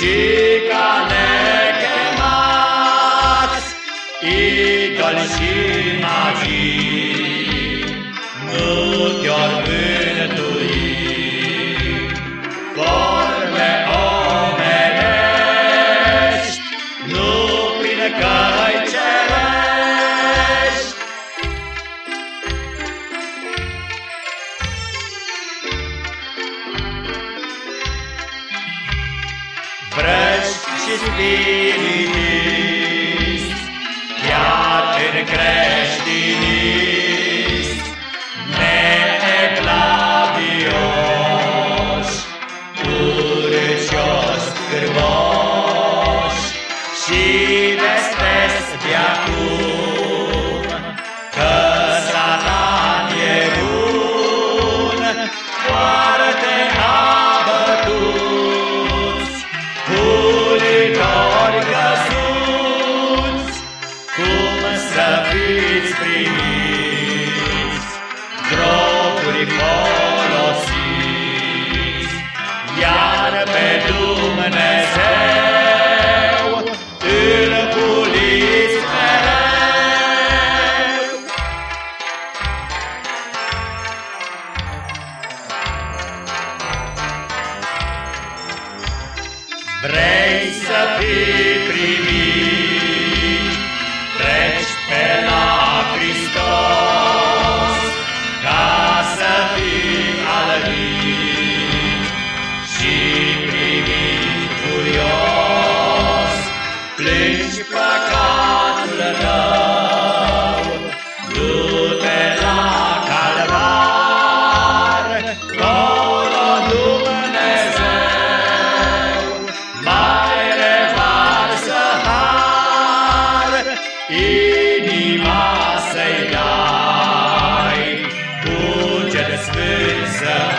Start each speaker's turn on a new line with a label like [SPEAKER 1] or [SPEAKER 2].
[SPEAKER 1] și ca nechemați, idoli și magii, nu te-or întâi. Forme omenești, nu prin căi Espírito. Să fiți primiți, Droguri folosiți, Iar pe Dumnezeu îl puliți mereu. Vrei să fii primit Inima să-i dai, cuget sfânt să